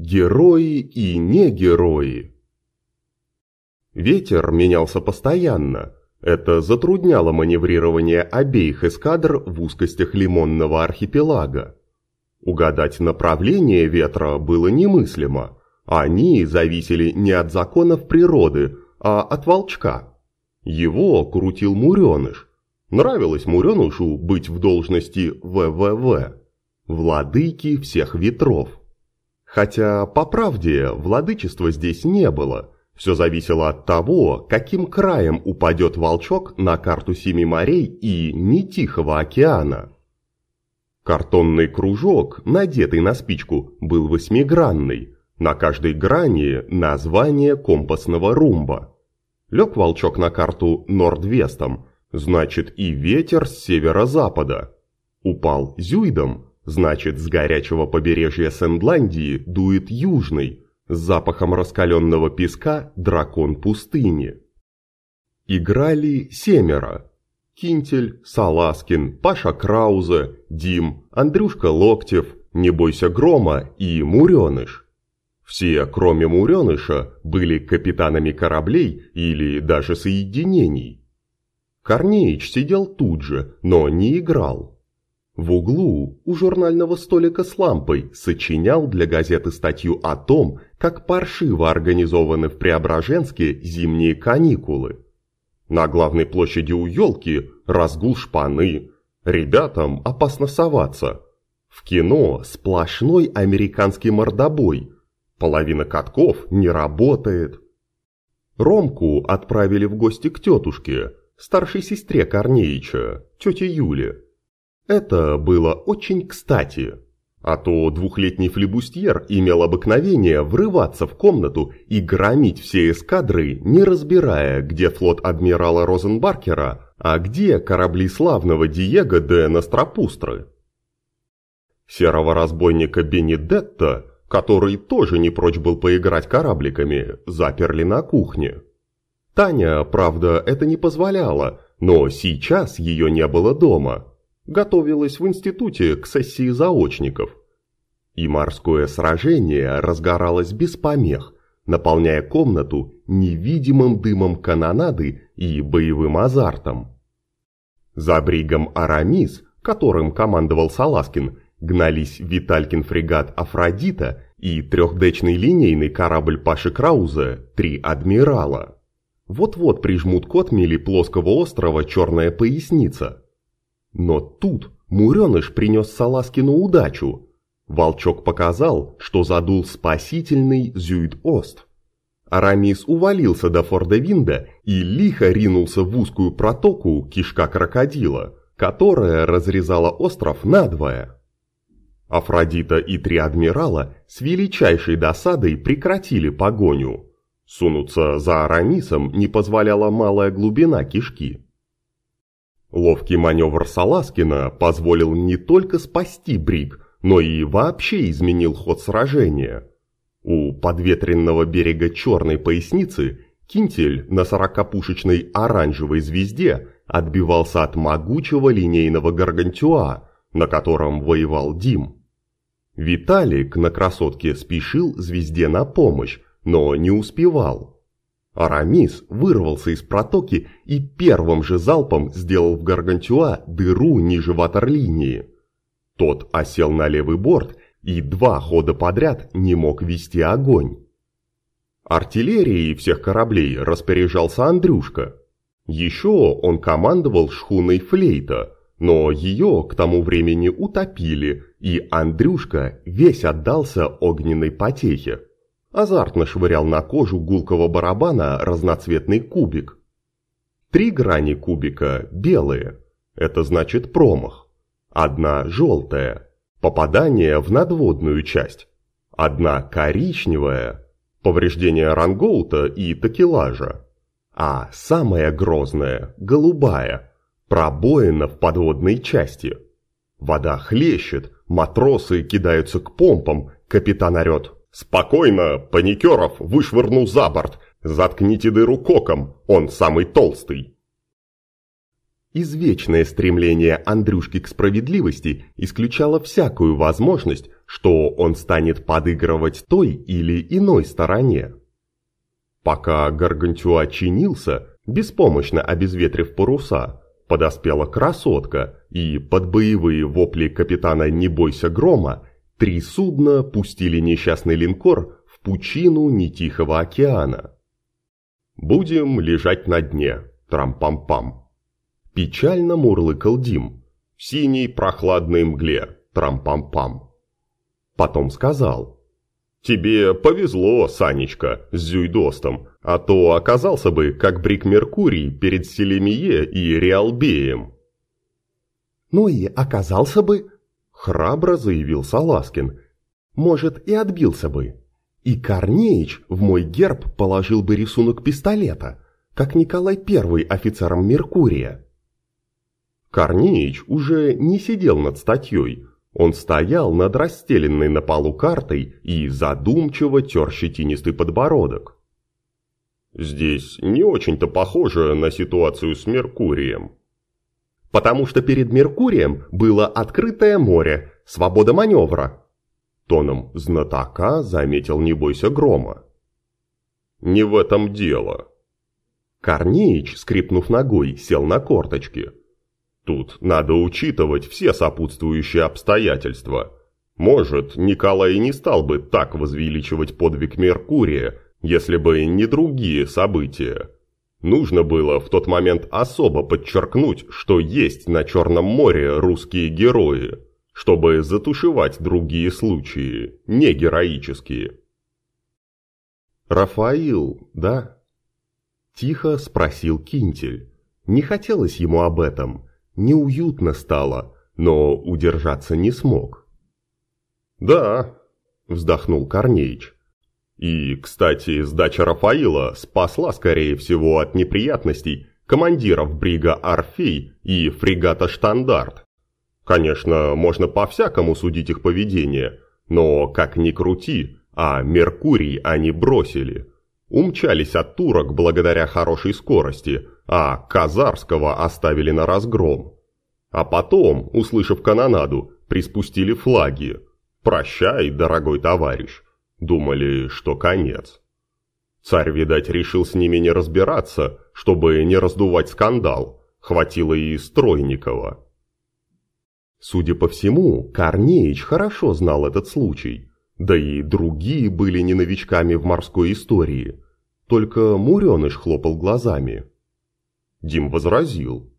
Герои и не герои. Ветер менялся постоянно. Это затрудняло маневрирование обеих эскадр в узкостях Лимонного архипелага. Угадать направление ветра было немыслимо. Они зависели не от законов природы, а от волчка. Его крутил Муреныш. Нравилось Муренышу быть в должности ВВВ, владыки всех ветров. Хотя, по правде, владычества здесь не было. Все зависело от того, каким краем упадет волчок на карту Семи морей и не Тихого океана. Картонный кружок, надетый на спичку, был восьмигранный. На каждой грани название компасного румба. Лег волчок на карту нордвестом, значит и ветер с северо-запада. Упал зюйдом, значит с горячего побережья Сендландии дует южный, с запахом раскаленного песка дракон пустыни. Играли семеро. Кинтель, Саласкин, Паша Краузе, Дим, Андрюшка Локтев, Не бойся грома и Муреныш. Все, кроме Муреныша, были капитанами кораблей или даже соединений. Корнеич сидел тут же, но не играл. В углу у журнального столика с лампой сочинял для газеты статью о том, как паршиво организованы в Преображенске зимние каникулы. На главной площади у елки разгул шпаны. Ребятам опасно соваться. В кино сплошной американский мордобой – Половина катков не работает. Ромку отправили в гости к тетушке, старшей сестре Корнеича, тете Юле. Это было очень кстати. А то двухлетний флебустьер имел обыкновение врываться в комнату и громить все эскадры, не разбирая, где флот адмирала Розенбаркера, а где корабли славного Диего де Ностропустры. Серого разбойника Бенедетто который тоже не прочь был поиграть корабликами, заперли на кухне. Таня, правда, это не позволяла, но сейчас ее не было дома. Готовилась в институте к сессии заочников. И морское сражение разгоралось без помех, наполняя комнату невидимым дымом канонады и боевым азартом. За бригом Арамис, которым командовал Саласкин, гнались Виталькин фрегат «Афродита» и трехдечный линейный корабль Паши Крауза «Три адмирала». Вот-вот прижмут к отмели плоского острова черная поясница. Но тут Муреныш принес Саласкину удачу. Волчок показал, что задул спасительный Зюит-Ост. Арамис увалился до Форда Винда и лихо ринулся в узкую протоку кишка крокодила, которая разрезала остров надвое. Афродита и три адмирала с величайшей досадой прекратили погоню. Сунуться за Арамисом не позволяла малая глубина кишки. Ловкий маневр Саласкина позволил не только спасти Бриг, но и вообще изменил ход сражения. У подветренного берега Черной поясницы Кинтель на сорокопушечной оранжевой звезде отбивался от могучего линейного гаргантюа, на котором воевал Дим. Виталик на красотке спешил звезде на помощь, но не успевал. Арамис вырвался из протоки и первым же залпом сделал в Гаргантюа дыру ниже ватерлинии. Тот осел на левый борт и два хода подряд не мог вести огонь. Артиллерией всех кораблей распоряжался Андрюшка. Еще он командовал шхуной «Флейта», но ее к тому времени утопили, и Андрюшка весь отдался огненной потехе. Азартно швырял на кожу гулкого барабана разноцветный кубик. Три грани кубика белые, это значит промах. Одна желтая, попадание в надводную часть. Одна коричневая, повреждение рангоута и такелажа. А самая грозная, голубая – Пробоина в подводной части. Вода хлещет, матросы кидаются к помпам, капитан орет. «Спокойно, паникеров вышвырнул за борт, заткните дыру коком, он самый толстый». Извечное стремление Андрюшки к справедливости исключало всякую возможность, что он станет подыгрывать той или иной стороне. Пока Гаргантюа чинился, беспомощно обезветрив паруса, подоспела красотка, и под боевые вопли капитана «Не бойся грома» три судна пустили несчастный линкор в пучину нетихого океана. «Будем лежать на дне, трам-пам-пам». Печально мурлыкал Дим. В синей прохладной мгле. Трам-пам-пам. Потом сказал. «Тебе повезло, Санечка, с Зюйдостом, а то оказался бы, как Брик Меркурий перед Селемие и Реалбеем». «Ну и оказался бы», — храбро заявил Саласкин. «Может, и отбился бы. И Корнеич в мой герб положил бы рисунок пистолета, как Николай I офицером Меркурия». Корнеич уже не сидел над статьей, он стоял над расстеленной на полу картой и задумчиво тер щетинистый подбородок. Здесь не очень-то похоже на ситуацию с Меркурием. Потому что перед Меркурием было открытое море, свобода маневра. Тоном знатока заметил «Не бойся грома». Не в этом дело. Корнеич, скрипнув ногой, сел на корточки – Тут надо учитывать все сопутствующие обстоятельства. Может, Николай не стал бы так возвеличивать подвиг Меркурия, если бы не другие события. Нужно было в тот момент особо подчеркнуть, что есть на Черном море русские герои, чтобы затушевать другие случаи, не героические. «Рафаил, да?» Тихо спросил Кинтель. Не хотелось ему об этом, неуютно стало, но удержаться не смог. «Да», – вздохнул Корнеич. «И, кстати, сдача Рафаила спасла, скорее всего, от неприятностей командиров брига «Орфей» и фрегата «Штандарт». Конечно, можно по-всякому судить их поведение, но, как ни крути, а Меркурий они бросили. Умчались от турок благодаря хорошей скорости – а Казарского оставили на разгром. А потом, услышав канонаду, приспустили флаги. «Прощай, дорогой товарищ». Думали, что конец. Царь, видать, решил с ними не разбираться, чтобы не раздувать скандал. Хватило и Стройникова. Судя по всему, Корнеич хорошо знал этот случай. Да и другие были не новичками в морской истории. Только Муреныш хлопал глазами. Дим возразил.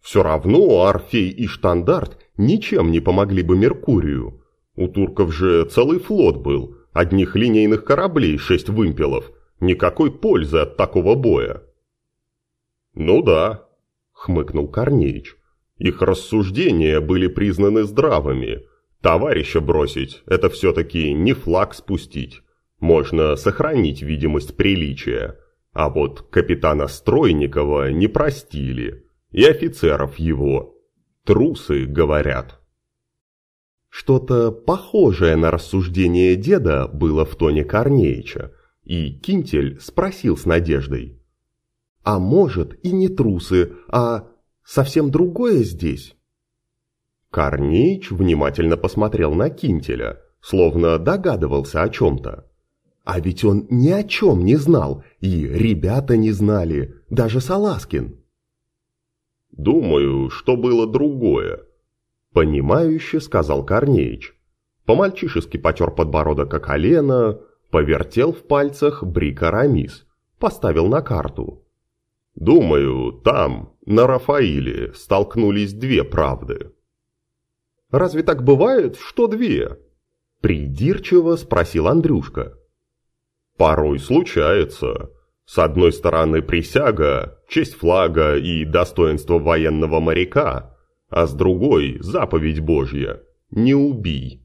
Все равно Орфей и Штандарт ничем не помогли бы Меркурию. У турков же целый флот был, одних линейных кораблей шесть вымпелов. Никакой пользы от такого боя. Ну да, хмыкнул Корнеич. Их рассуждения были признаны здравыми. Товарища бросить – это все-таки не флаг спустить. Можно сохранить видимость приличия. А вот капитана Стройникова не простили, и офицеров его. Трусы, говорят. Что-то похожее на рассуждение деда было в тоне Корнеича, и Кинтель спросил с надеждой. «А может и не трусы, а совсем другое здесь?» Корнеич внимательно посмотрел на Кинтеля, словно догадывался о чем-то. А ведь он ни о чем не знал, и ребята не знали, даже Саласкин. «Думаю, что было другое», — понимающе сказал Корнеич. По-мальчишески потер подбородок о колено, повертел в пальцах брика Рамис, поставил на карту. «Думаю, там, на Рафаиле, столкнулись две правды». «Разве так бывает, что две?» Придирчиво спросил Андрюшка. Порой случается. С одной стороны присяга, честь флага и достоинство военного моряка, а с другой заповедь Божья – не убий.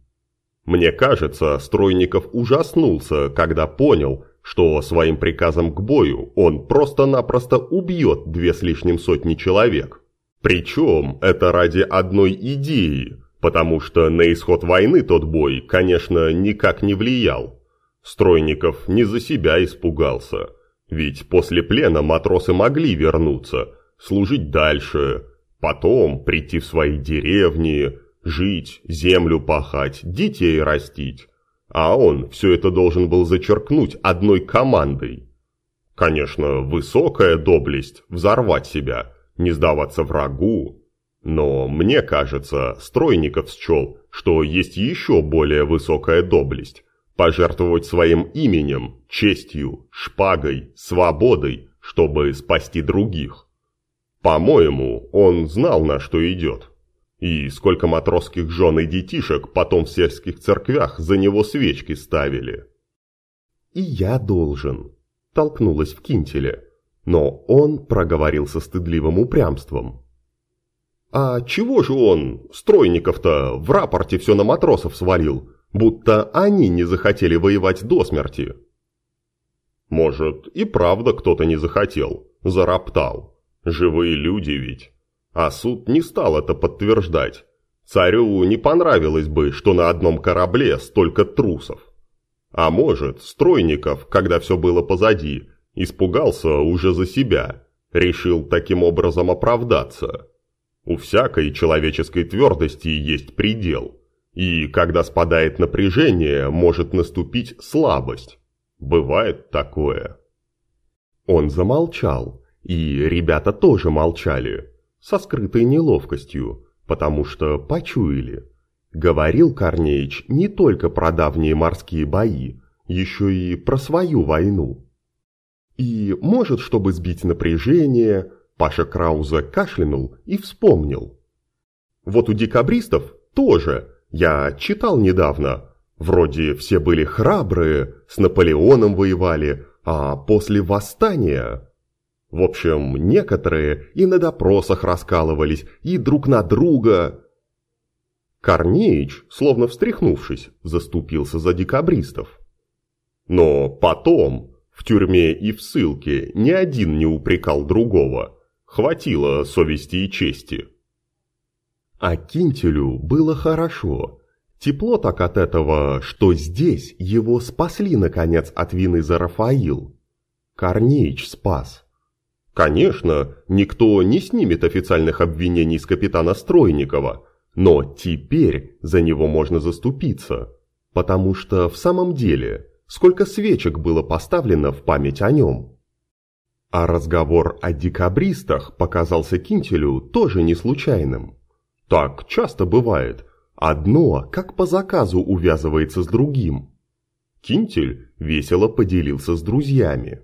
Мне кажется, Стройников ужаснулся, когда понял, что своим приказом к бою он просто-напросто убьет две с лишним сотни человек. Причем это ради одной идеи, потому что на исход войны тот бой, конечно, никак не влиял. Стройников не за себя испугался, ведь после плена матросы могли вернуться, служить дальше, Потом прийти в свои деревни, жить, землю пахать, детей растить. А он все это должен был зачеркнуть одной командой. Конечно, высокая доблесть – взорвать себя, не сдаваться врагу. Но мне кажется, Стройников счел, что есть еще более высокая доблесть – пожертвовать своим именем, честью, шпагой, свободой, чтобы спасти других. По-моему, он знал, на что идет. И сколько матросских жен и детишек потом в сельских церквях за него свечки ставили. «И я должен», – толкнулась в кинтеле, но он проговорил со стыдливым упрямством. «А чего же он, стройников-то, в рапорте все на матросов свалил, будто они не захотели воевать до смерти?» «Может, и правда кто-то не захотел, зароптал». Живые люди ведь. А суд не стал это подтверждать. Царю не понравилось бы, что на одном корабле столько трусов. А может, Стройников, когда все было позади, испугался уже за себя, решил таким образом оправдаться. У всякой человеческой твердости есть предел, и когда спадает напряжение, может наступить слабость. Бывает такое. Он замолчал, и ребята тоже молчали, со скрытой неловкостью, потому что почуяли. Говорил Корнеич не только про давние морские бои, еще и про свою войну. И, может, чтобы сбить напряжение, Паша Крауза кашлянул и вспомнил. Вот у декабристов тоже, я читал недавно, вроде все были храбрые, с Наполеоном воевали, а после восстания в общем, некоторые и на допросах раскалывались, и друг на друга. Корнеич, словно встряхнувшись, заступился за декабристов. Но потом, в тюрьме и в ссылке, ни один не упрекал другого. Хватило совести и чести. А Кинтелю было хорошо. Тепло так от этого, что здесь его спасли, наконец, от вины за Рафаил. Корнеич спас. Конечно, никто не снимет официальных обвинений с капитана Стройникова, но теперь за него можно заступиться, потому что в самом деле сколько свечек было поставлено в память о нем. А разговор о декабристах показался Кинтелю тоже не случайным. Так часто бывает, одно как по заказу увязывается с другим. Кинтель весело поделился с друзьями.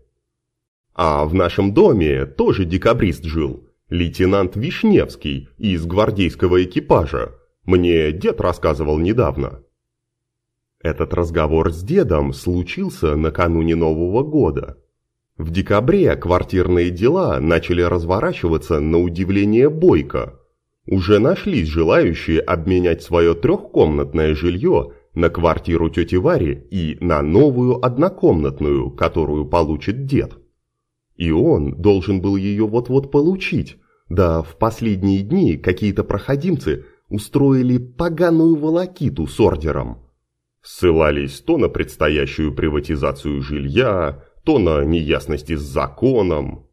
А в нашем доме тоже декабрист жил, лейтенант Вишневский из гвардейского экипажа. Мне дед рассказывал недавно. Этот разговор с дедом случился накануне Нового года. В декабре квартирные дела начали разворачиваться на удивление бойко. Уже нашлись желающие обменять свое трехкомнатное жилье на квартиру тети Вари и на новую однокомнатную, которую получит дед. И он должен был ее вот-вот получить. Да в последние дни какие-то проходимцы устроили поганую волокиту с ордером. Ссылались то на предстоящую приватизацию жилья, то на неясности с законом.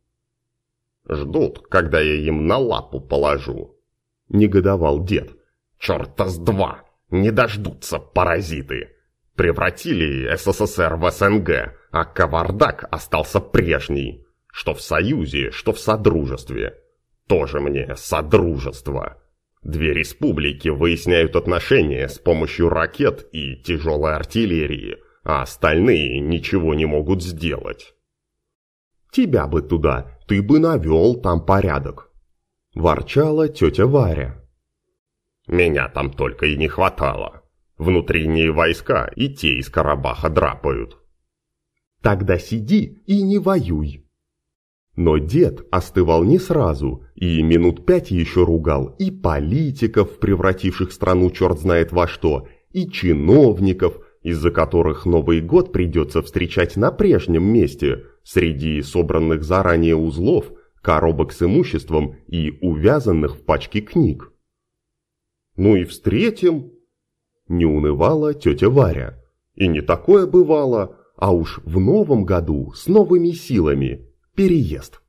«Ждут, когда я им на лапу положу», — негодовал дед. «Черта с два! Не дождутся паразиты! Превратили СССР в СНГ, а кавардак остался прежний!» Что в союзе, что в содружестве. Тоже мне содружество. Две республики выясняют отношения с помощью ракет и тяжелой артиллерии, а остальные ничего не могут сделать. «Тебя бы туда, ты бы навел там порядок», – ворчала тетя Варя. «Меня там только и не хватало. Внутренние войска и те из Карабаха драпают». «Тогда сиди и не воюй», но дед остывал не сразу и минут пять еще ругал и политиков, превративших страну черт знает во что, и чиновников, из-за которых Новый год придется встречать на прежнем месте, среди собранных заранее узлов, коробок с имуществом и увязанных в пачке книг. «Ну и встретим!» Не унывала тетя Варя. И не такое бывало, а уж в новом году с новыми силами – переезд.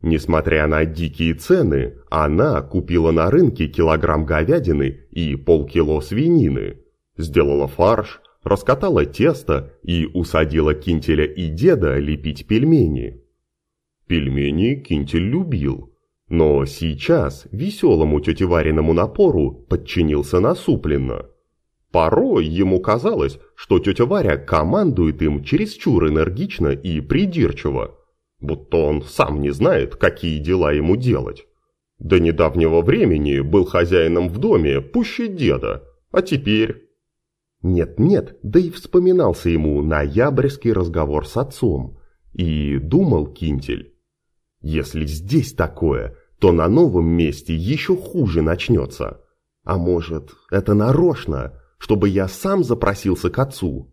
Несмотря на дикие цены, она купила на рынке килограмм говядины и полкило свинины, сделала фарш, раскатала тесто и усадила Кинтеля и деда лепить пельмени. Пельмени Кинтель любил, но сейчас веселому тете Вариному напору подчинился насупленно. Порой ему казалось, что тетя Варя командует им чересчур энергично и придирчиво, будто он сам не знает, какие дела ему делать. До недавнего времени был хозяином в доме пуще деда, а теперь... Нет-нет, да и вспоминался ему ноябрьский разговор с отцом. И думал Кинтель, если здесь такое, то на новом месте еще хуже начнется. А может, это нарочно, чтобы я сам запросился к отцу?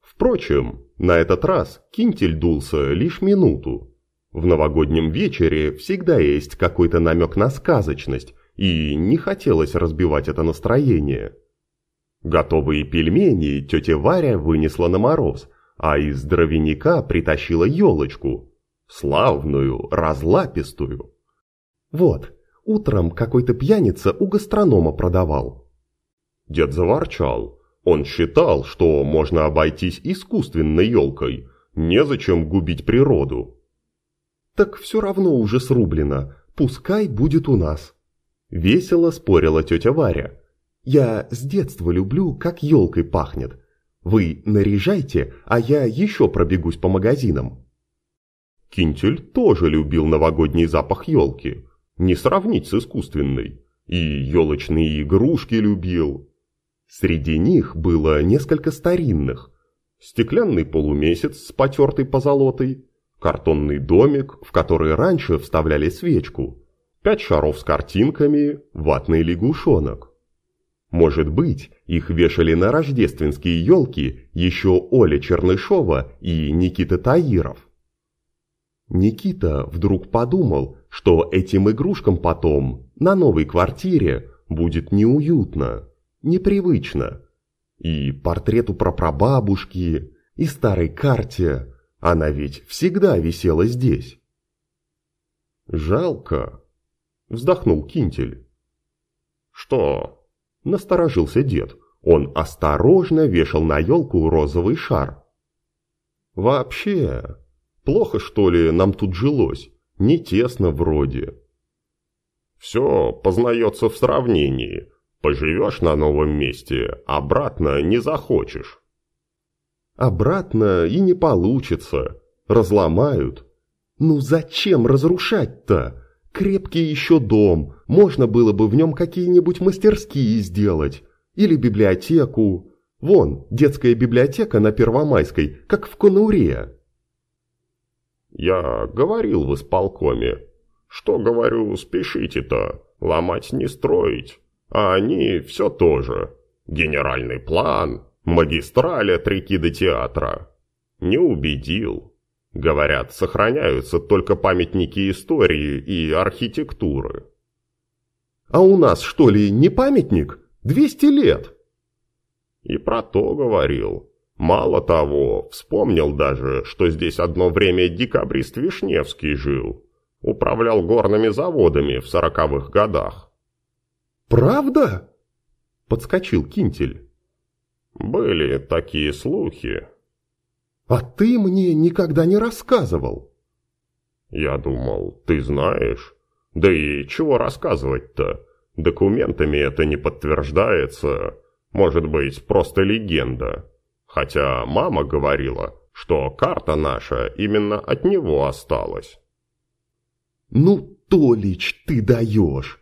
Впрочем, на этот раз Кинтель дулся лишь минуту. В новогоднем вечере всегда есть какой-то намек на сказочность, и не хотелось разбивать это настроение. Готовые пельмени тетя Варя вынесла на мороз, а из дровяника притащила елочку. Славную, разлапистую. Вот, утром какой-то пьяница у гастронома продавал. Дед заворчал. Он считал, что можно обойтись искусственной елкой, незачем губить природу. «Так все равно уже срублено, пускай будет у нас», – весело спорила тетя Варя. «Я с детства люблю, как елкой пахнет. Вы наряжайте, а я еще пробегусь по магазинам». Кинтель тоже любил новогодний запах елки, не сравнить с искусственной. И елочные игрушки любил. Среди них было несколько старинных. Стеклянный полумесяц с потертой позолотой, картонный домик, в который раньше вставляли свечку, пять шаров с картинками, ватный лягушонок. Может быть, их вешали на рождественские елки еще Оля Чернышова и Никита Таиров. Никита вдруг подумал, что этим игрушкам потом, на новой квартире, будет неуютно непривычно. И портрету прапрабабушки, и старой карте, она ведь всегда висела здесь. «Жалко», — вздохнул Кинтель. «Что?» — насторожился дед. Он осторожно вешал на елку розовый шар. «Вообще, плохо что ли нам тут жилось? Не тесно вроде». «Все познается в сравнении», Поживешь на новом месте, обратно не захочешь. Обратно и не получится. Разломают. Ну зачем разрушать-то? Крепкий еще дом. Можно было бы в нем какие-нибудь мастерские сделать. Или библиотеку. Вон, детская библиотека на Первомайской, как в Конуре. Я говорил в исполкоме. Что, говорю, спешите-то, ломать не строить. А они все то же. Генеральный план, магистраль от реки до театра. Не убедил. Говорят, сохраняются только памятники истории и архитектуры. А у нас что ли не памятник? Двести лет. И про то говорил. Мало того, вспомнил даже, что здесь одно время декабрист Вишневский жил. Управлял горными заводами в сороковых годах. «Правда?» – подскочил Кинтель. «Были такие слухи». «А ты мне никогда не рассказывал». «Я думал, ты знаешь. Да и чего рассказывать-то? Документами это не подтверждается. Может быть, просто легенда. Хотя мама говорила, что карта наша именно от него осталась». «Ну, Толич, ты даешь!» –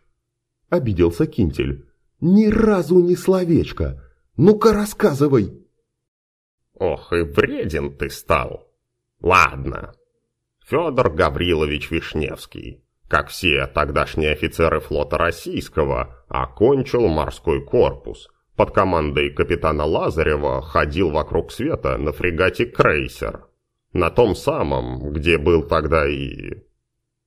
обиделся Кинтель. «Ни разу ни словечко. Ну-ка рассказывай!» «Ох и вреден ты стал! Ладно. Федор Гаврилович Вишневский, как все тогдашние офицеры флота российского, окончил морской корпус. Под командой капитана Лазарева ходил вокруг света на фрегате «Крейсер». На том самом, где был тогда и...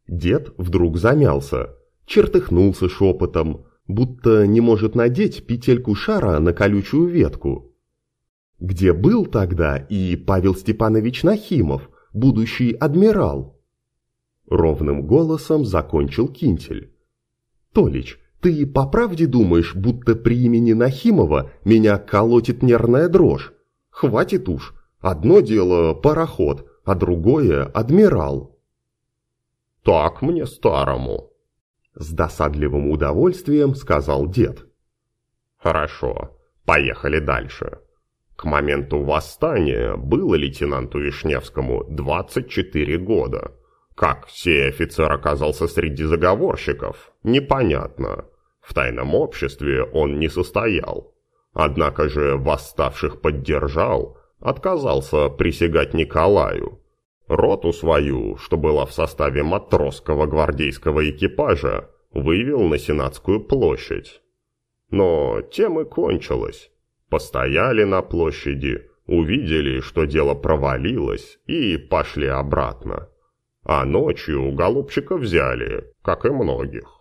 Дед вдруг замялся чертыхнулся шепотом, будто не может надеть петельку шара на колючую ветку. Где был тогда и Павел Степанович Нахимов, будущий адмирал? — ровным голосом закончил Кинтель. «Толич, ты по правде думаешь, будто при имени Нахимова меня колотит нервная дрожь? Хватит уж. Одно дело пароход, а другое адмирал». «Так мне старому», — с досадливым удовольствием сказал дед. «Хорошо, поехали дальше». К моменту восстания было лейтенанту Вишневскому 24 года. Как сей офицер оказался среди заговорщиков, непонятно. В тайном обществе он не состоял. Однако же восставших поддержал, отказался присягать Николаю. Роту свою, что была в составе матросского гвардейского экипажа, вывел на Сенатскую площадь. Но тем и кончилось. Постояли на площади, увидели, что дело провалилось, и пошли обратно. А ночью голубчика взяли, как и многих.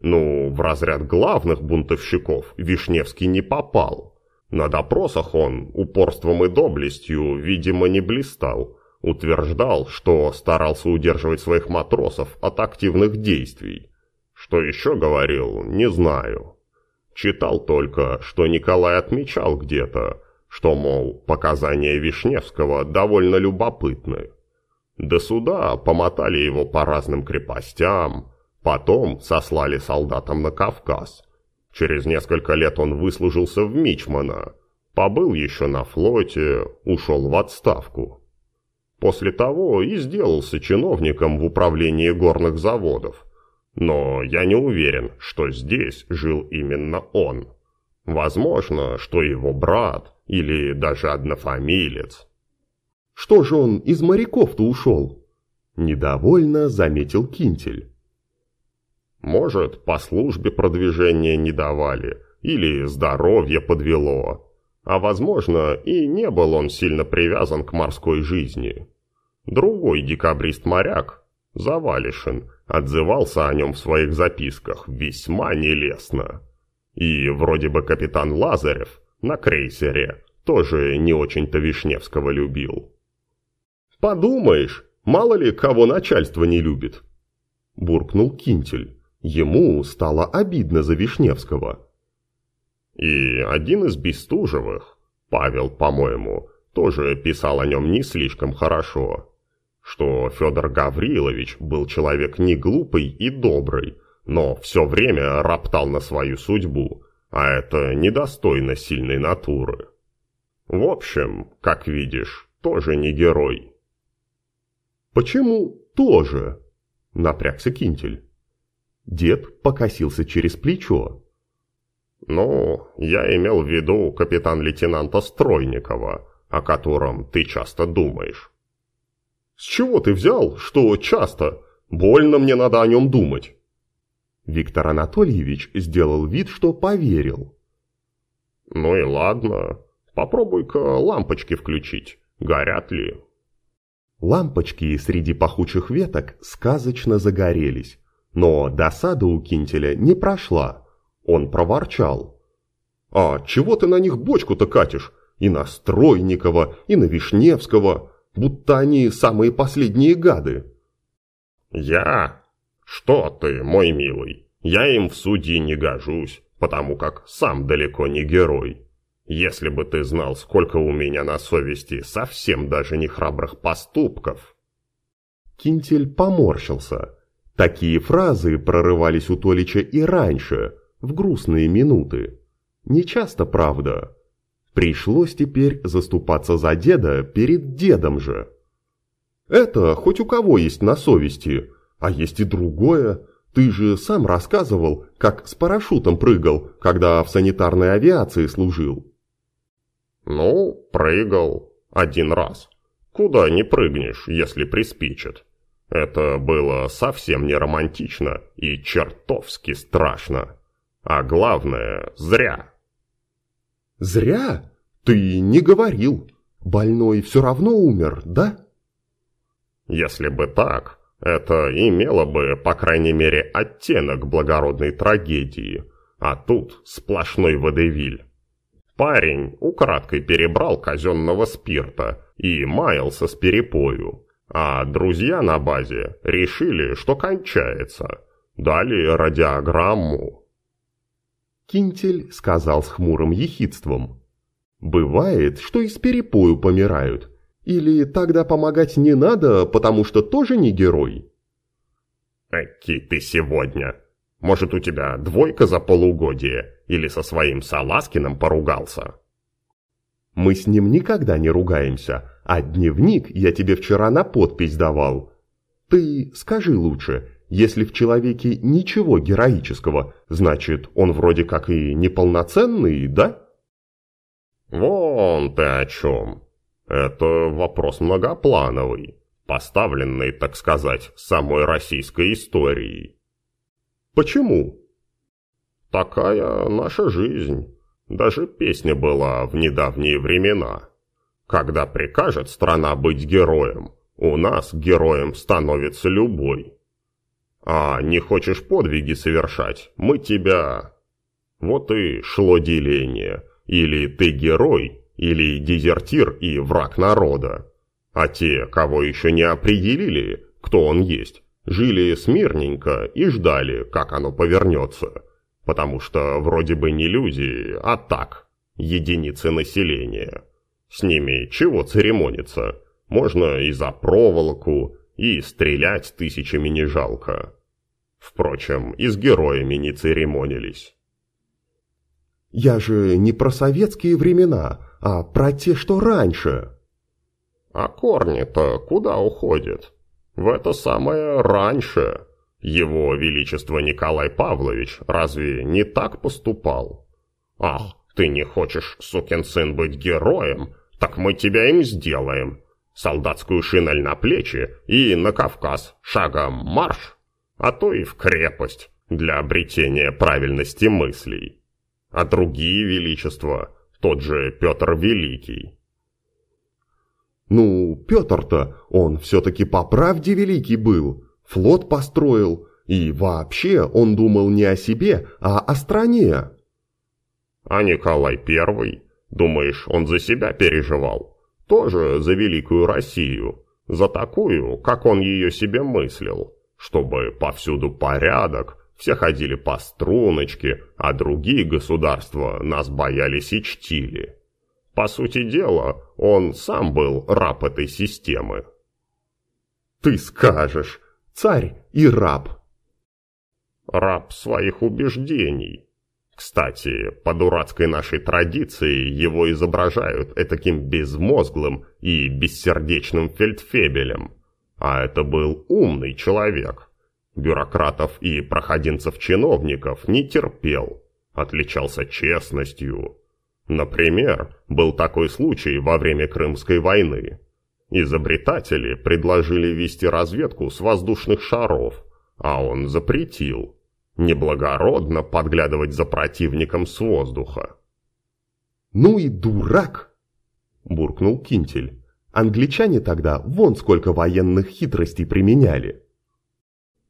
Ну, в разряд главных бунтовщиков Вишневский не попал. На допросах он упорством и доблестью, видимо, не блистал. Утверждал, что старался удерживать своих матросов от активных действий. Что еще говорил, не знаю. Читал только, что Николай отмечал где-то, что, мол, показания Вишневского довольно любопытны. До суда помотали его по разным крепостям, потом сослали солдатам на Кавказ. Через несколько лет он выслужился в Мичмана, побыл еще на флоте, ушел в отставку. После того и сделался чиновником в управлении горных заводов, но я не уверен, что здесь жил именно он. Возможно, что его брат или даже однофамилец. Что же он из моряков-то ушел? Недовольно заметил Кинтель. Может, по службе продвижения не давали, или здоровье подвело. А возможно, и не был он сильно привязан к морской жизни. Другой декабрист-моряк, Завалишин, отзывался о нем в своих записках весьма нелестно. И вроде бы капитан Лазарев на крейсере тоже не очень-то Вишневского любил. «Подумаешь, мало ли кого начальство не любит!» Буркнул Кинтель. Ему стало обидно за Вишневского. И один из Бестужевых, Павел, по-моему, тоже писал о нем не слишком хорошо что Федор Гаврилович был человек не глупый и добрый, но все время роптал на свою судьбу, а это недостойно сильной натуры. В общем, как видишь, тоже не герой. «Почему тоже?» – напрягся Кинтель. Дед покосился через плечо. «Ну, я имел в виду капитан-лейтенанта Стройникова, о котором ты часто думаешь. «С чего ты взял, что часто? Больно мне надо о нем думать». Виктор Анатольевич сделал вид, что поверил. «Ну и ладно. Попробуй-ка лампочки включить. Горят ли?» Лампочки среди пахучих веток сказочно загорелись, но досада у Кинтеля не прошла. Он проворчал. «А чего ты на них бочку-то катишь? И на Стройникова, и на Вишневского будто они самые последние гады. «Я? Что ты, мой милый? Я им в суде не гожусь, потому как сам далеко не герой. Если бы ты знал, сколько у меня на совести совсем даже не храбрых поступков». Кинтель поморщился. Такие фразы прорывались у Толича и раньше, в грустные минуты. Не часто, правда. Пришлось теперь заступаться за деда перед дедом же. Это хоть у кого есть на совести, а есть и другое. Ты же сам рассказывал, как с парашютом прыгал, когда в санитарной авиации служил. Ну, прыгал. Один раз. Куда не прыгнешь, если приспичит. Это было совсем не романтично и чертовски страшно. А главное, зря. «Зря? Ты не говорил. Больной все равно умер, да?» «Если бы так, это имело бы, по крайней мере, оттенок благородной трагедии, а тут сплошной водевиль. Парень украдкой перебрал казенного спирта и маялся с перепою, А друзья на базе решили, что кончается. Дали радиограмму. Кинтель сказал с хмурым ехидством. «Бывает, что и с перепою помирают. Или тогда помогать не надо, потому что тоже не герой?» «Эки ты сегодня! Может, у тебя двойка за полугодие? Или со своим Саласкиным поругался?» «Мы с ним никогда не ругаемся, а дневник я тебе вчера на подпись давал. Ты скажи лучше, если в человеке ничего героического, значит, он вроде как и неполноценный, да?» «Вон ты о чем. Это вопрос многоплановый, поставленный, так сказать, самой российской историей». «Почему?» «Такая наша жизнь. Даже песня была в недавние времена. Когда прикажет страна быть героем, у нас героем становится любой». А не хочешь подвиги совершать, мы тебя... Вот и шло деление. Или ты герой, или дезертир и враг народа. А те, кого еще не определили, кто он есть, жили смирненько и ждали, как оно повернется. Потому что вроде бы не люди, а так, единицы населения. С ними чего церемониться? Можно и за проволоку, и стрелять тысячами не жалко. Впрочем, и с героями не церемонились. «Я же не про советские времена, а про те, что раньше». «А корни-то куда уходят? В это самое раньше. Его Величество Николай Павлович разве не так поступал? Ах, ты не хочешь, сукин сын, быть героем? Так мы тебя им сделаем солдатскую шинель на плечи и на Кавказ шагом марш, а то и в крепость для обретения правильности мыслей. А другие величества, тот же Петр Великий. Ну, Петр-то, он все-таки по правде великий был, флот построил, и вообще он думал не о себе, а о стране. А Николай Первый, думаешь, он за себя переживал? Тоже за великую Россию, за такую, как он ее себе мыслил, чтобы повсюду порядок, все ходили по струночке, а другие государства нас боялись и чтили. По сути дела, он сам был раб этой системы. Ты скажешь, царь и раб. Раб своих убеждений, кстати, по дурацкой нашей традиции его изображают таким безмозглым и бессердечным фельдфебелем. А это был умный человек. Бюрократов и проходимцев-чиновников не терпел, отличался честностью. Например, был такой случай во время Крымской войны. Изобретатели предложили вести разведку с воздушных шаров, а он запретил. Неблагородно подглядывать за противником с воздуха. «Ну и дурак!» – буркнул Кинтель. «Англичане тогда вон сколько военных хитростей применяли».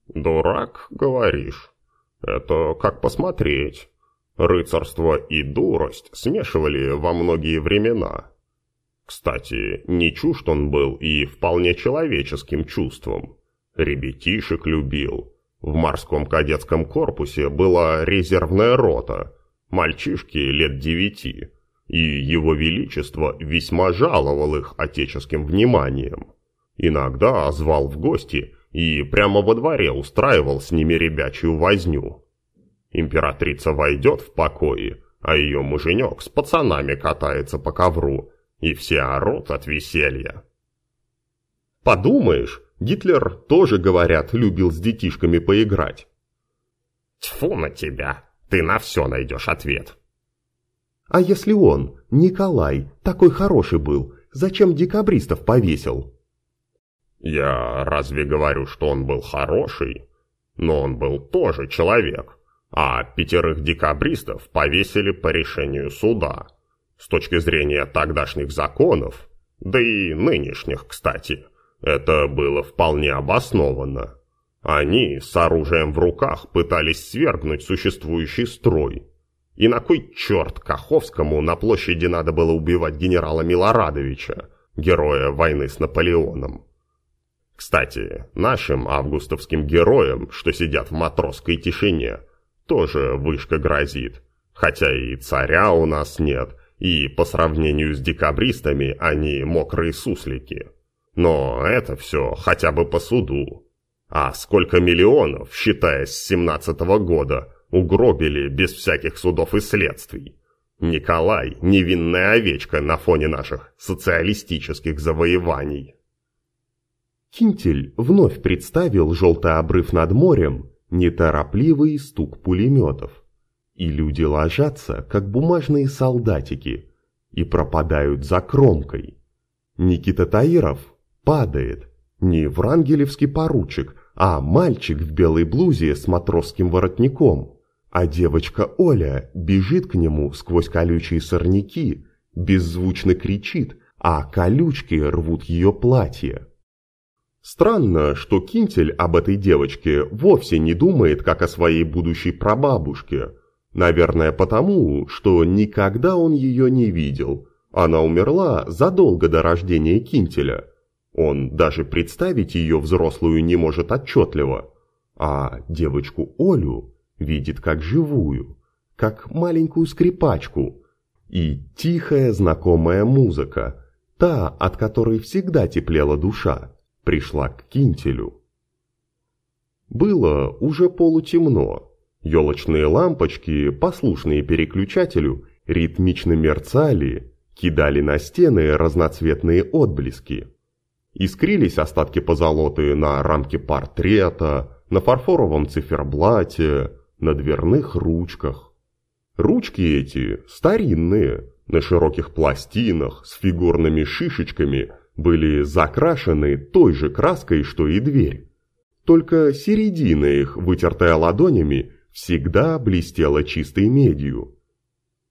«Дурак, говоришь? Это как посмотреть. Рыцарство и дурость смешивали во многие времена. Кстати, не чужд он был и вполне человеческим чувством. Ребятишек любил» В морском кадетском корпусе была резервная рота, мальчишки лет девяти, и его величество весьма жаловал их отеческим вниманием. Иногда звал в гости и прямо во дворе устраивал с ними ребячью возню. Императрица войдет в покое, а ее муженек с пацанами катается по ковру, и все орут от веселья. «Подумаешь, Гитлер тоже, говорят, любил с детишками поиграть. Тьфу на тебя, ты на все найдешь ответ. А если он, Николай, такой хороший был, зачем декабристов повесил? Я разве говорю, что он был хороший? Но он был тоже человек, а пятерых декабристов повесили по решению суда. С точки зрения тогдашних законов, да и нынешних, кстати – это было вполне обоснованно. Они с оружием в руках пытались свергнуть существующий строй. И на кой черт Каховскому на площади надо было убивать генерала Милорадовича, героя войны с Наполеоном? Кстати, нашим августовским героям, что сидят в матросской тишине, тоже вышка грозит. Хотя и царя у нас нет, и по сравнению с декабристами они мокрые суслики. Но это все хотя бы по суду. А сколько миллионов, считая с семнадцатого года, угробили без всяких судов и следствий. Николай – невинная овечка на фоне наших социалистических завоеваний. Кинтель вновь представил желтый обрыв над морем, неторопливый стук пулеметов. И люди ложатся, как бумажные солдатики, и пропадают за кромкой. Никита Таиров падает, не врангелевский поручик, а мальчик в белой блузе с матросским воротником. А девочка Оля бежит к нему сквозь колючие сорняки, беззвучно кричит, а колючки рвут ее платье. Странно, что Кинтель об этой девочке вовсе не думает, как о своей будущей прабабушке. Наверное, потому, что никогда он ее не видел. Она умерла задолго до рождения Кинтеля. Он даже представить ее взрослую не может отчетливо. А девочку Олю видит как живую, как маленькую скрипачку. И тихая знакомая музыка, та, от которой всегда теплела душа пришла к Кинтелю. Было уже полутемно. Елочные лампочки, послушные переключателю, ритмично мерцали, кидали на стены разноцветные отблески. Искрились остатки позолоты на рамке портрета, на фарфоровом циферблате, на дверных ручках. Ручки эти старинные, на широких пластинах, с фигурными шишечками – были закрашены той же краской, что и дверь. Только середина их, вытертая ладонями, всегда блестела чистой медью.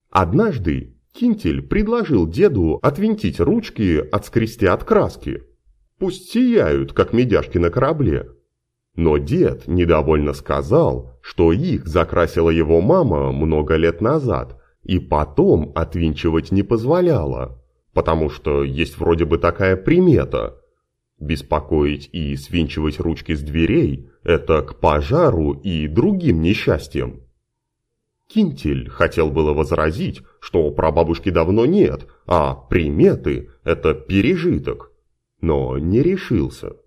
Однажды Кинтель предложил деду отвинтить ручки от скрести от краски. Пусть сияют, как медяшки на корабле. Но дед недовольно сказал, что их закрасила его мама много лет назад, и потом отвинчивать не позволяла потому что есть вроде бы такая примета. Беспокоить и свинчивать ручки с дверей – это к пожару и другим несчастьям. Кинтель хотел было возразить, что прабабушки давно нет, а приметы – это пережиток, но не решился.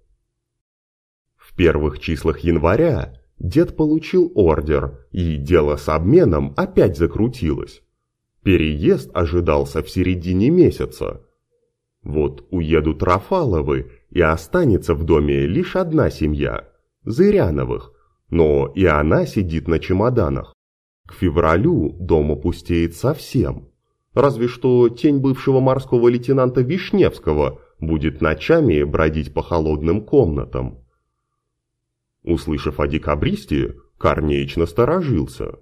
Первых числах января дед получил ордер, и дело с обменом опять закрутилось. Переезд ожидался в середине месяца. Вот уедут Рафаловы, и останется в доме лишь одна семья – Зыряновых, но и она сидит на чемоданах. К февралю дом опустеет совсем. Разве что тень бывшего морского лейтенанта Вишневского будет ночами бродить по холодным комнатам. Услышав о декабристе, Корнеич насторожился.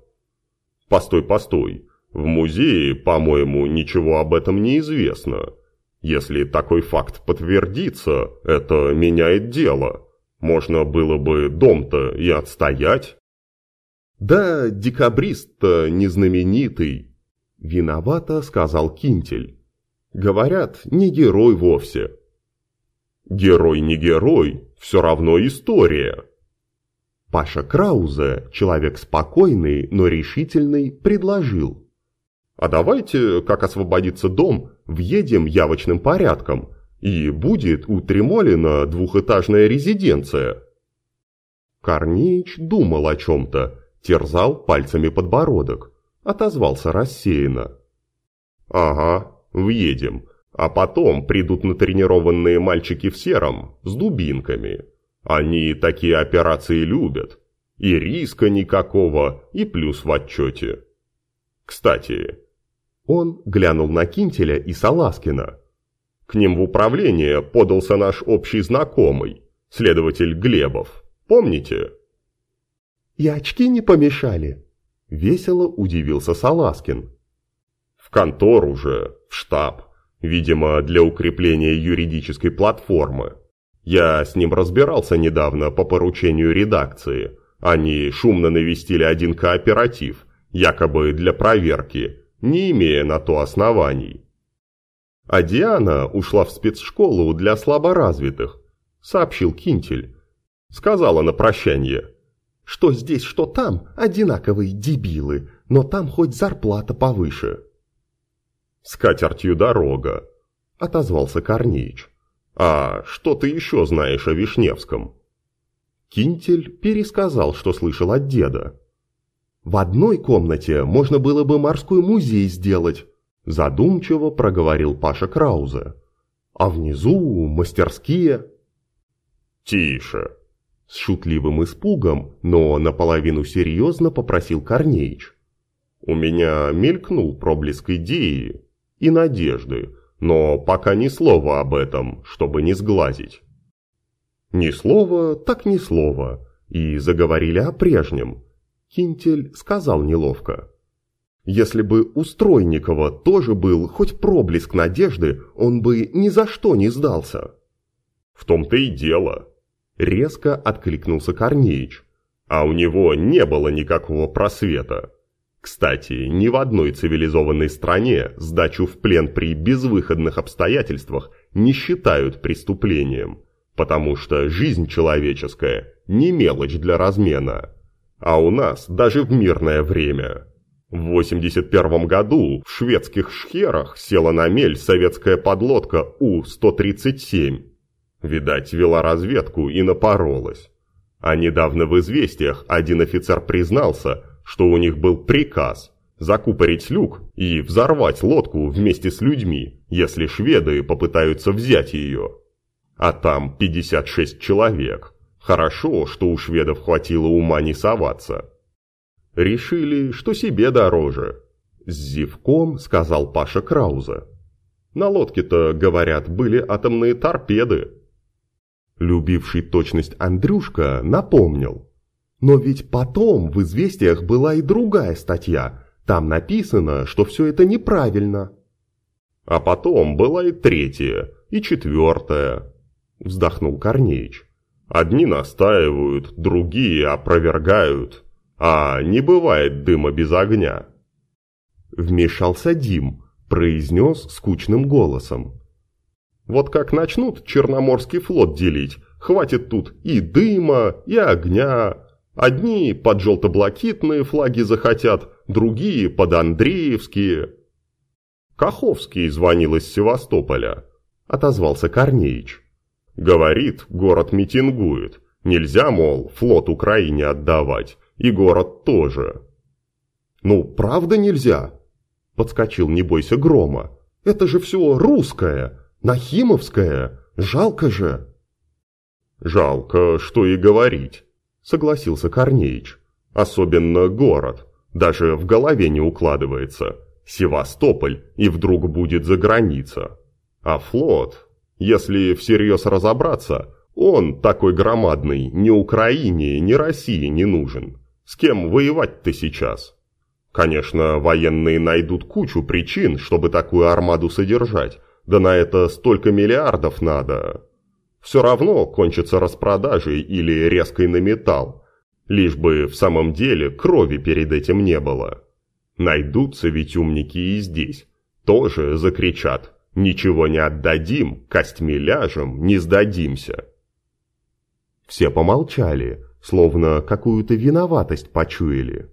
«Постой, постой!» В музее, по-моему, ничего об этом не известно. Если такой факт подтвердится, это меняет дело. Можно было бы дом-то и отстоять. Да, декабрист-то не знаменитый. Виновато сказал Кинтель. Говорят, не герой вовсе. Герой не герой, все равно история. Паша Краузе, человек спокойный, но решительный, предложил. А давайте, как освободится дом, въедем явочным порядком, и будет у Тремолина двухэтажная резиденция. Корнеич думал о чем-то, терзал пальцами подбородок, отозвался рассеянно. «Ага, въедем, а потом придут натренированные мальчики в сером, с дубинками. Они такие операции любят, и риска никакого, и плюс в отчете. Кстати, он глянул на Кинтеля и Саласкина. К ним в управление подался наш общий знакомый, следователь Глебов. Помните? «И очки не помешали?» – весело удивился Саласкин. «В контору же, в штаб, видимо, для укрепления юридической платформы. Я с ним разбирался недавно по поручению редакции. Они шумно навестили один кооператив, якобы для проверки – не имея на то оснований. А Диана ушла в спецшколу для слаборазвитых. сообщил Кинтель. Сказала на прощание. Что здесь, что там, одинаковые дебилы, но там хоть зарплата повыше. «С катертью дорога», — отозвался Корнеич. «А что ты еще знаешь о Вишневском?» Кинтель пересказал, что слышал от деда. «В одной комнате можно было бы морской музей сделать», – задумчиво проговорил Паша Краузе. «А внизу мастерские». «Тише!» – с шутливым испугом, но наполовину серьезно попросил Корнеич. «У меня мелькнул проблеск идеи и надежды, но пока ни слова об этом, чтобы не сглазить». Ни слова, так ни слова, и заговорили о прежнем. Кинтель сказал неловко. Если бы у Стройникова тоже был хоть проблеск надежды, он бы ни за что не сдался. В том-то и дело. Резко откликнулся Корнеич. А у него не было никакого просвета. Кстати, ни в одной цивилизованной стране сдачу в плен при безвыходных обстоятельствах не считают преступлением потому что жизнь человеческая не мелочь для размена. А у нас даже в мирное время. В 81 году в шведских шхерах села на мель советская подлодка У-137. Видать, вела разведку и напоролась. А недавно в «Известиях» один офицер признался, что у них был приказ закупорить люк и взорвать лодку вместе с людьми, если шведы попытаются взять ее. А там 56 человек. Хорошо, что у шведов хватило ума не соваться. Решили, что себе дороже. С зевком сказал Паша Крауза. На лодке-то, говорят, были атомные торпеды. Любивший точность Андрюшка напомнил. Но ведь потом в «Известиях» была и другая статья. Там написано, что все это неправильно. А потом была и третья, и четвертая вздохнул Корнеич. Одни настаивают, другие опровергают, а не бывает дыма без огня. Вмешался Дим, произнес скучным голосом. Вот как начнут Черноморский флот делить, хватит тут и дыма, и огня. Одни под желто-блакитные флаги захотят, другие под Андреевские. Каховский звонил из Севастополя, отозвался Корнеич. Говорит, город митингует. Нельзя, мол, флот Украине отдавать. И город тоже. Ну, правда нельзя? Подскочил, не бойся грома. Это же все русское, нахимовское. Жалко же. Жалко, что и говорить, согласился Корнеич. Особенно город. Даже в голове не укладывается. Севастополь, и вдруг будет за граница. А флот, если всерьез разобраться, он, такой громадный, ни Украине, ни России не нужен. С кем воевать-то сейчас? Конечно, военные найдут кучу причин, чтобы такую армаду содержать, да на это столько миллиардов надо. Все равно кончится распродажей или резкой на металл, лишь бы в самом деле крови перед этим не было. Найдутся ведь умники и здесь, тоже закричат Ничего не отдадим, костьми ляжем, не сдадимся. Все помолчали, словно какую-то виноватость почуяли.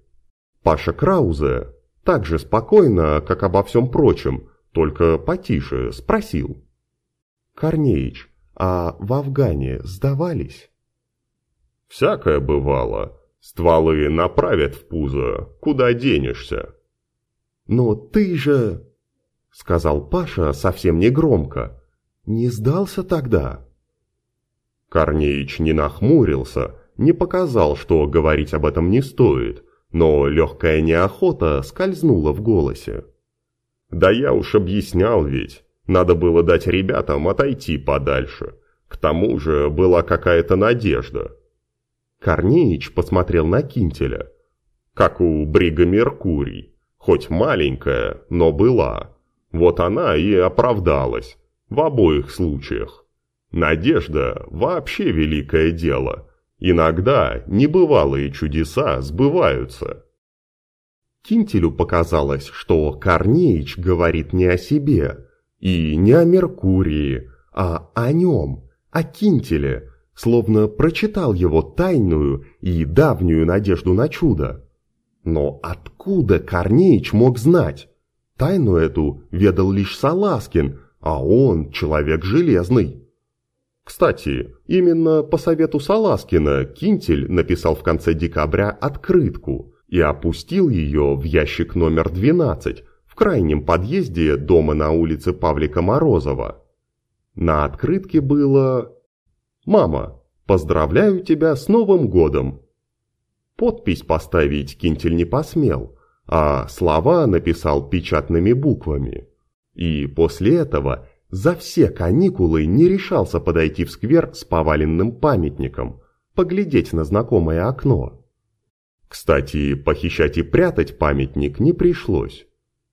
Паша Краузе, так же спокойно, как обо всем прочем, только потише, спросил. «Корнеич, а в Афгане сдавались?» «Всякое бывало. Стволы направят в пузо, куда денешься?» «Но ты же...» — сказал Паша совсем негромко. «Не сдался тогда?» Корнеич не нахмурился, не показал, что говорить об этом не стоит, но легкая неохота скользнула в голосе. «Да я уж объяснял ведь, надо было дать ребятам отойти подальше. К тому же была какая-то надежда». Корнеич посмотрел на Кинтеля. «Как у Брига Меркурий, хоть маленькая, но была». Вот она и оправдалась. В обоих случаях. Надежда вообще великое дело. Иногда небывалые чудеса сбываются. Кинтелю показалось, что Корнеич говорит не о себе и не о Меркурии, а о нем, о Кинтеле, словно прочитал его тайную и давнюю надежду на чудо. Но откуда Корнеич мог знать? Тайну эту ведал лишь Саласкин, а он человек железный. Кстати, именно по совету Саласкина Кинтель написал в конце декабря открытку и опустил ее в ящик номер 12 в крайнем подъезде дома на улице Павлика Морозова. На открытке было «Мама, поздравляю тебя с Новым годом!» Подпись поставить Кинтель не посмел, а слова написал печатными буквами. И после этого за все каникулы не решался подойти в сквер с поваленным памятником, поглядеть на знакомое окно. Кстати, похищать и прятать памятник не пришлось.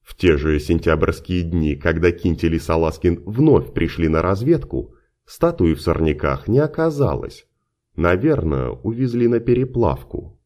В те же сентябрьские дни, когда Кинтель и Саласкин вновь пришли на разведку, статуи в сорняках не оказалось. Наверное, увезли на переплавку.